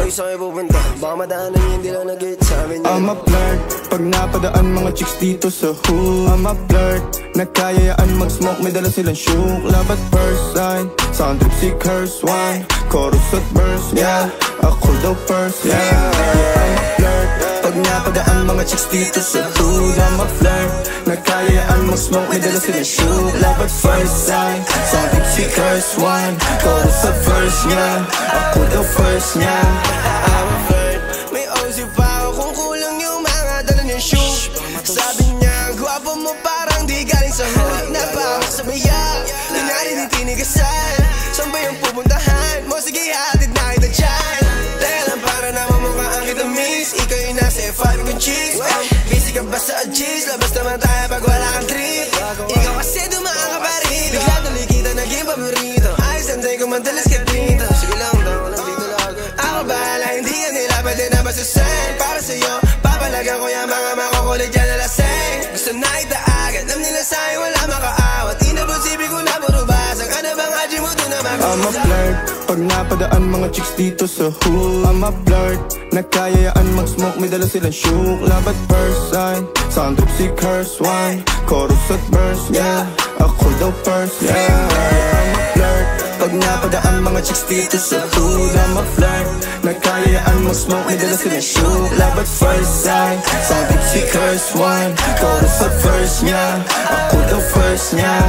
Oy, saan kayo pupunta? Baka madaanan niyo hindi lang nag-hit sa amin yun I'm a flirt. Pag napadaan mga chicks dito sa hood. I'm a flirt. Nagkayayaan mag-smoke. May dala silang shook. Love at first sight Sound trip si curse one Chorus at verse Yeah. Ako daw first Yeah. I'm a flirt Pag napadaan mga chicks dito sa hood. I'm a flirt. Nagkayayaan mag-smoke. May dala silang shook. Love at first sight Sound trip si curse one Chorus verse Yeah. Ako daw first Yeah. I'm a flirt May OZ pa ako kung kulang yung mga dala niyang shoe. Sabi niya, gwapo mo parang di galing sa hood. Napawak sa baya, di natin itinigasan. Saan ba yung pupuntahan mo? Sige, hatid na kita dyan. Teka lang para naman mukha ang kita miss. Ikaw yung nasa F5 kong cheese. Busy ka ba sa G's? Labas naman tayo pag wala madalas ka dito Sige lang, daw lang dito lagi Ako bahala, hindi ka nila pwede na basusin Para sa'yo, papalagan ko yung mga makukulit dyan na lasing Gusto na itaagad, alam nila sa'yo wala makaawat Inaposibi ko na puro basag Ano bang haji mo doon na I'm a flirt Pag napadaan mga chicks dito sa hood. I'm a flirt Nagkayayaan mag-smoke May dala silang shook. Love at first Sound trip si curse one. Chorus at verse Yeah. Ako daw first Yeah. I'm a flirt Pag napadaan mga chicks dito sa hood I'm a flirt Nagkayayaan mag-smoke May dala silang shook Love at first sight trip si curse one Chorus at verse Yeah Ako daw first Yeah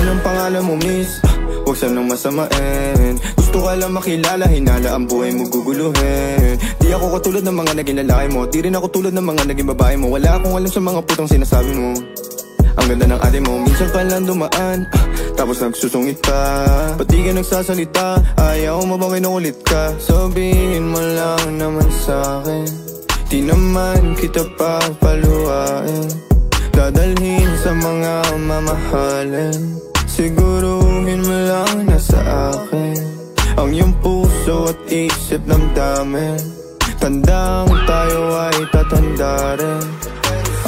Anong pangalan mo miss? Huwag sanang masamain. Gusto ka lang makilala Hinala ang buhay mo guguluhin. Di ako katulad ng mga naging lalaki mo Di rin ako tulad ng mga naging babae mo. Wala akong alam sa mga putang sinasabi mo Ang ganda ng ate mo Minsan ka lang dumaan ah, Tapos nagsusungit pa Ba't di ka nagsasalita? Ayaw mo bang kinukulit ka? Sabihin mo lang naman sa'kin Di naman kita papaluhain Dadalhin sa mga mamahalin. Siguruhin mo lang na sa akin. Ang iyong puso at isip damdamin. Tandang tayo ay tatanda rin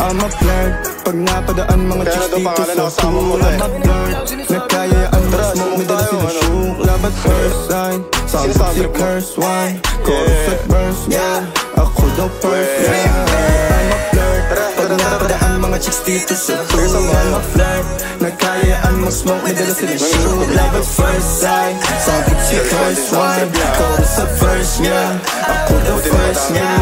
I'm a flirt. Pag napadaan mga Kaya chicks dito sa mo pool I'm a flirt. Nagkayaan mag smoke May dala silang shook Love at first sight. Sound Sino sound si trip mo? curse one Chorus at verse Yeah. Ako daw first Yeah. I'm a flirt. Pag napadaan mga chicks dito sa pool I'm a flirt. Nagkayaan mag smoke May dala silang shook Love at first sight. Sound si curse one Chorus at verse Yeah. Ako daw first Yeah